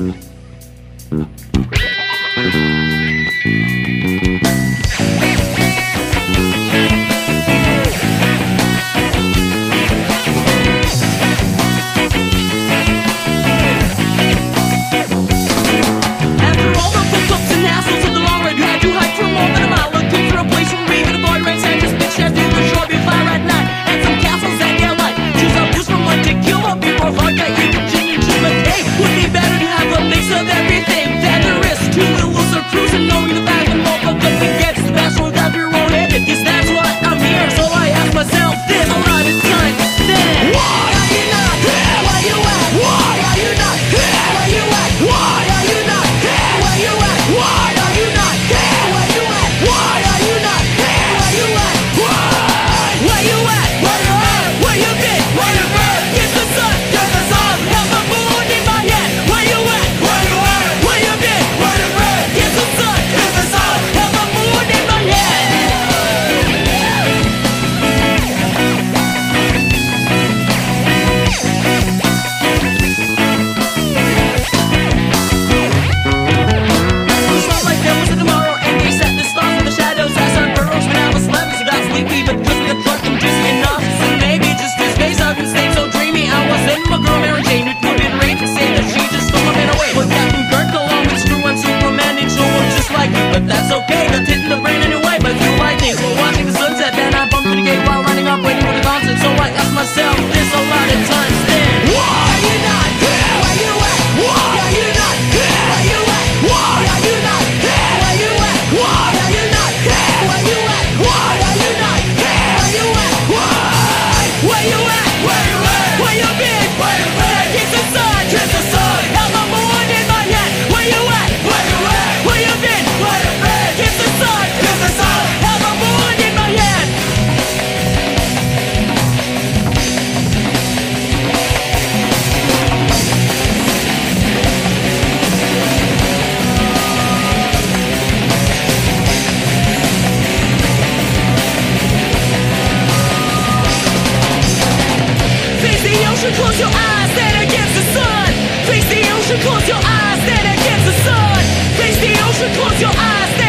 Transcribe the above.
Mm-hmm. close your eyes, against the sun. Face the ocean, close your eyes, then against the sun. Face the ocean, close your eyes.